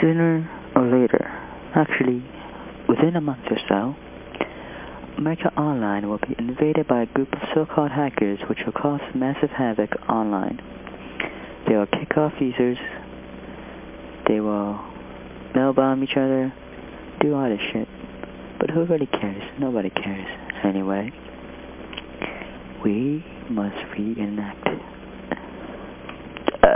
Sooner or later, actually within a month or so, America Online will be invaded by a group of so-called hackers which will cause massive havoc online. They will kick off users, they will mail bomb each other, do all this shit. But who really cares? Nobody cares. Anyway, we must reenact